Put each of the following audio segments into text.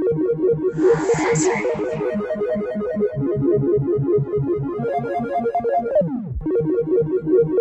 Thank you.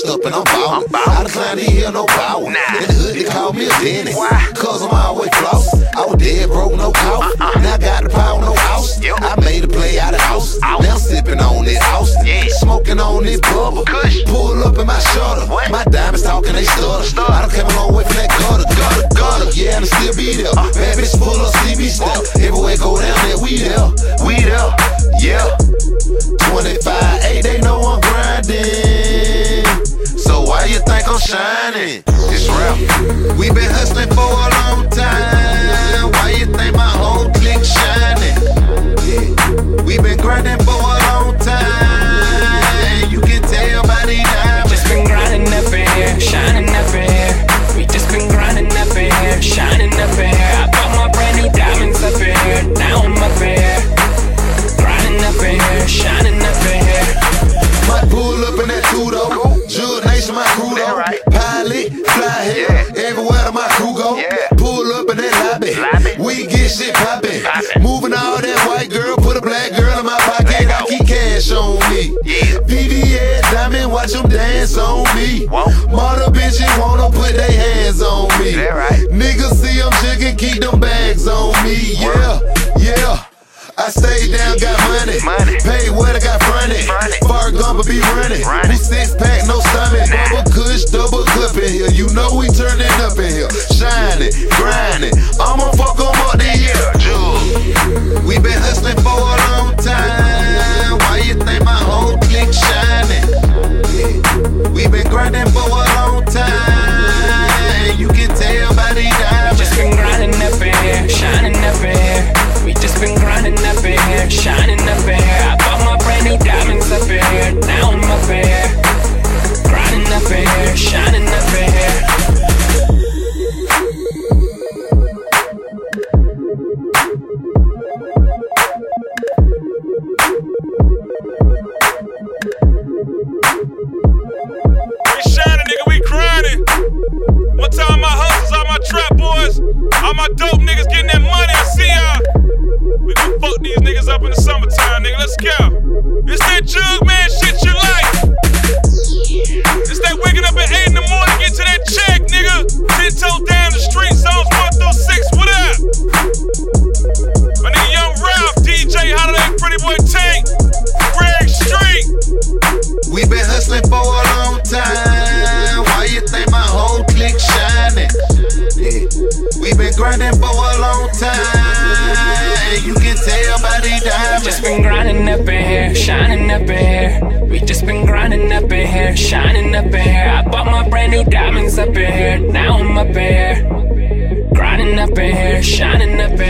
Flexed up and I'm ballin'. I decline to hear no power. In the hood, they call me a dentist. Cause I'm always floss. I was dead broke, no cough. Now I got the power, no house. I made a play out of house. Now I'm sipping on this house. Yeah. Smoking on this bubble. Pull up in my shutter. My diamonds talking, they stutter. I shining? It's rap. We been hustling for a long time. Head, everywhere my crew go. Pull up in that lobby. We get shit poppin'. Moving all that white girl, put a black girl in my pocket. I keep cash on me. VVS diamond, watch them dance on me. Mother bitches wanna put their hands on me. Niggas see them chicken, keep them bags on me. Yeah, yeah. I stay down, got money. money. Pay what I got fronted. Far gumper be running. We here. You know we turning up in here. Shining, grinding. I'ma fuck 'em up the year. Jewel. We been hustling for a long time. Why you think my whole clique shining? We been grinding for a long time. You can tell by the diamonds. Just been grinding up in here, shining up in here. We just been grinding up in here, shining up in here. We been hustling for a long time. Why you think my whole clique shining? Yeah. We been grinding for a long time. And You can tell by the diamonds. Just been grinding up in here, shining up in here. We just been grinding up in here, shining up in here. I bought my brand new diamonds up in here, now I'm up in here. Grinding up in here, shining up in here.